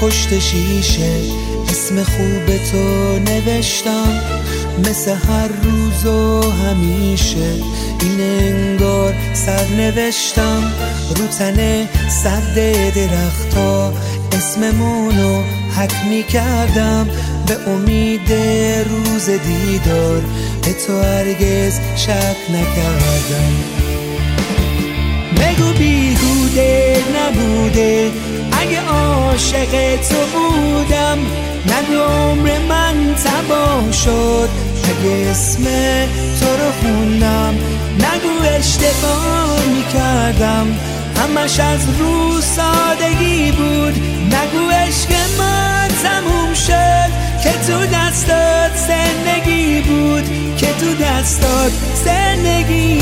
پشت شیشه اسم خوب تو نوشتم. مثل هر روز و همیشه این انگار سر نوشتم رو تن سرد درختا اسممونو حک می کردم به امید روز دیدار به تو هرگز شک نکردم. بیهوده نبوده. اگه عاشق تو بودم نگو عمر من تباه شد. اگه اسم تو رو خوندم نگو اشتباه می‌کردم. همش از رو سادگی بود. نگو عشق ما تموم شد. که تو دستات زندگی بود. که تو دستات زندگی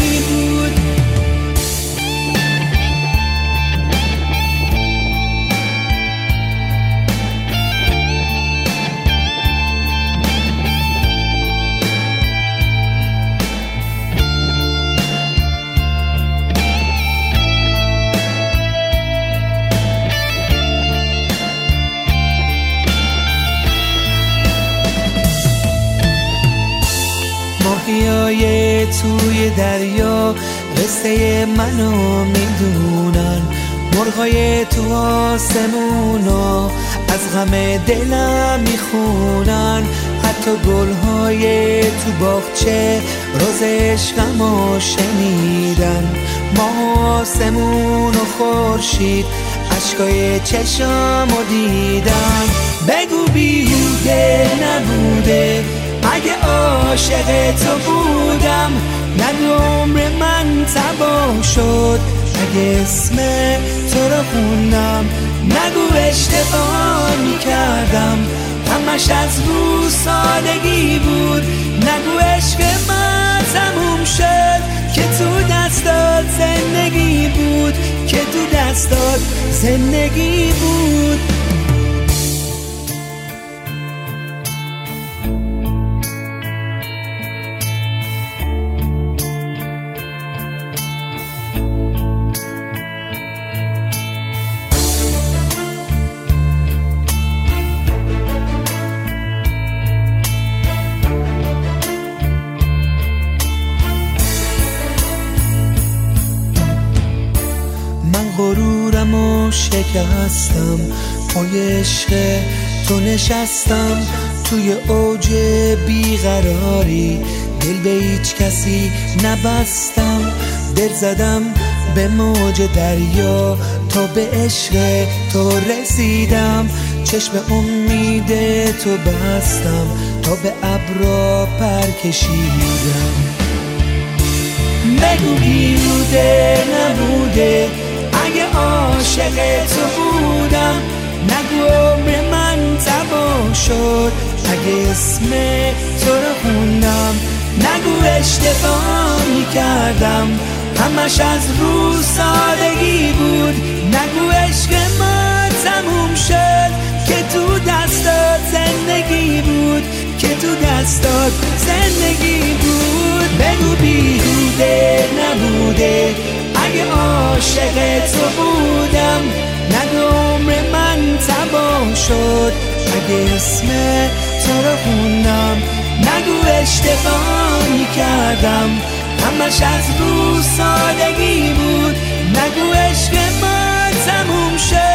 توی دریا قصه منو می‌دونن. مرغای تو آسمونا از غم دلم می‌خونن. حتی گلهای تو باغچه روز عشقمو شنیدن. ما آسمون و خورشید اشکای چشامو دیدن. بگو بیهوده نبوده. اگه عاشق تو بودم نگو عمر من تباه شد. اگه اسم تو رو خوندم نگو اشتباه می‌کردم. همش از رو سادگی بود. نگو عشق من تموم شد. که تو دستات زندگی بود. که تو دستات زندگی بود. غرورم و شکستم. پای تو نشستم. توی اوج بیقراری. دل به هیچ کسی نبستم. دل زدم به موج دریا. تا به عشق تو رسیدم. چشم امید تو بستم. تا به ابرا پر کشیدم بگو بیوده نبوده. عاشق تو بودم. نگو عمر من تباه شد. اگه اسم تو رو خوندم نگو اشتباه می‌کردم. همش از رو سادگی بود. نگو عشق ما تموم شد. که تو دستات زندگی بود. که تو دستات زندگی بود. بگو بیهوده نبوده. عاشق تو بودم نگو عمر من تباه شد. اگه اسم تو رو خوندم نگو اشتباه می‌کردم همش از رو سادگی بود نگو عشق ما تموم شد.